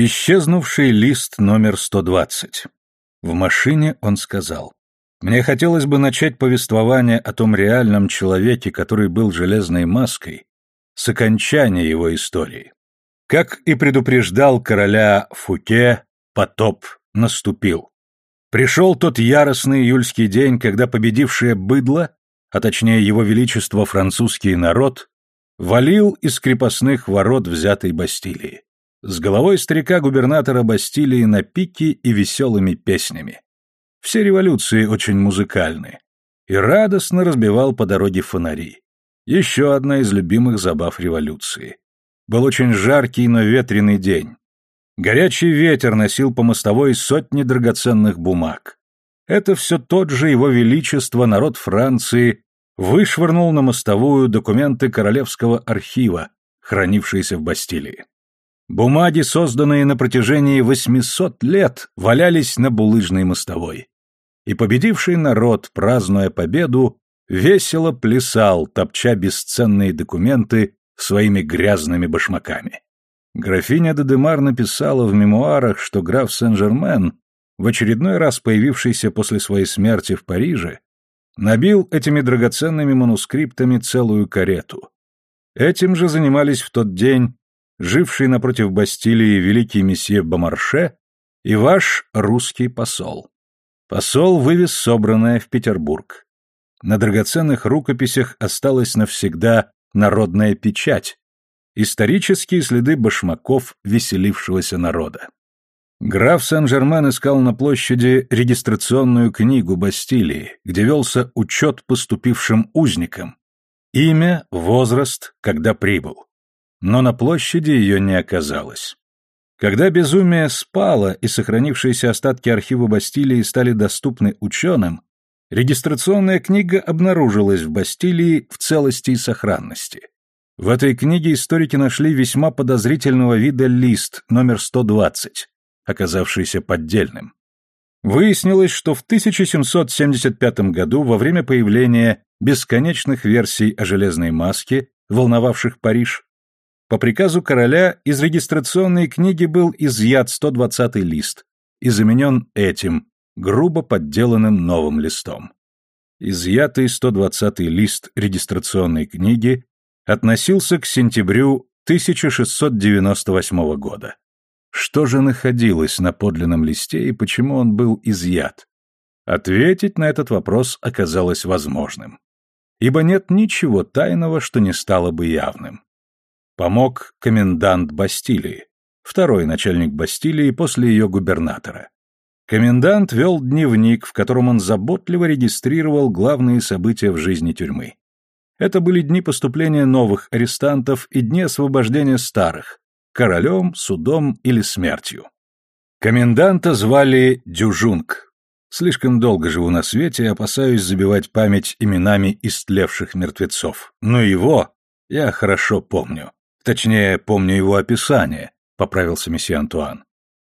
Исчезнувший лист номер 120. В машине он сказал. «Мне хотелось бы начать повествование о том реальном человеке, который был железной маской, с окончания его истории. Как и предупреждал короля Фуке, потоп наступил. Пришел тот яростный июльский день, когда победившее быдло, а точнее его величество французский народ, валил из крепостных ворот взятой Бастилии с головой старика-губернатора Бастилии на пике и веселыми песнями. Все революции очень музыкальны. И радостно разбивал по дороге фонари. Еще одна из любимых забав революции. Был очень жаркий, но ветреный день. Горячий ветер носил по мостовой сотни драгоценных бумаг. Это все тот же его величество, народ Франции, вышвырнул на мостовую документы Королевского архива, хранившиеся в Бастилии. Бумаги, созданные на протяжении 800 лет, валялись на булыжной мостовой. И победивший народ, празднуя победу, весело плясал, топча бесценные документы своими грязными башмаками. Графиня Дедемар написала в мемуарах, что граф Сен-Жермен, в очередной раз появившийся после своей смерти в Париже, набил этими драгоценными манускриптами целую карету. Этим же занимались в тот день живший напротив Бастилии великий месье Бомарше и ваш русский посол. Посол вывез собранное в Петербург. На драгоценных рукописях осталась навсегда народная печать, исторические следы башмаков веселившегося народа. Граф Сен-Жермен искал на площади регистрационную книгу Бастилии, где велся учет поступившим узникам, имя, возраст, когда прибыл но на площади ее не оказалось. Когда безумие спало и сохранившиеся остатки архива Бастилии стали доступны ученым, регистрационная книга обнаружилась в Бастилии в целости и сохранности. В этой книге историки нашли весьма подозрительного вида лист номер 120, оказавшийся поддельным. Выяснилось, что в 1775 году, во время появления бесконечных версий о железной маске, волновавших Париж, по приказу короля из регистрационной книги был изъят 120-й лист и заменен этим, грубо подделанным новым листом. Изъятый 120-й лист регистрационной книги относился к сентябрю 1698 года. Что же находилось на подлинном листе и почему он был изъят? Ответить на этот вопрос оказалось возможным. Ибо нет ничего тайного, что не стало бы явным. Помог комендант Бастилии, второй начальник Бастилии после ее губернатора. Комендант вел дневник, в котором он заботливо регистрировал главные события в жизни тюрьмы. Это были дни поступления новых арестантов и дни освобождения старых, королем, судом или смертью. Коменданта звали Дюжунг. Слишком долго живу на свете и опасаюсь забивать память именами истлевших мертвецов. Но его я хорошо помню. Точнее, помню его описание, поправился месье Антуан.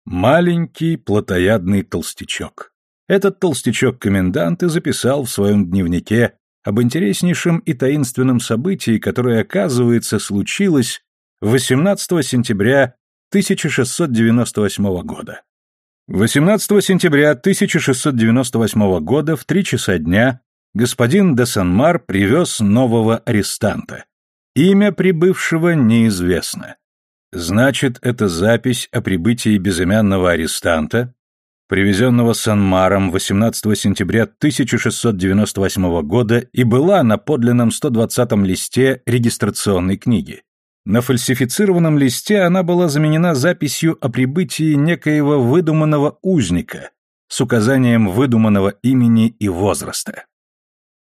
Маленький плотоядный толстячок. Этот толстячок-комендант и записал в своем дневнике об интереснейшем и таинственном событии, которое, оказывается, случилось 18 сентября 1698 года. 18 сентября 1698 года в три часа дня господин де Санмар привез нового арестанта, Имя прибывшего неизвестно. Значит, это запись о прибытии безымянного арестанта, привезенного Санмаром 18 сентября 1698 года и была на подлинном 120-м листе регистрационной книги. На фальсифицированном листе она была заменена записью о прибытии некоего выдуманного узника с указанием выдуманного имени и возраста.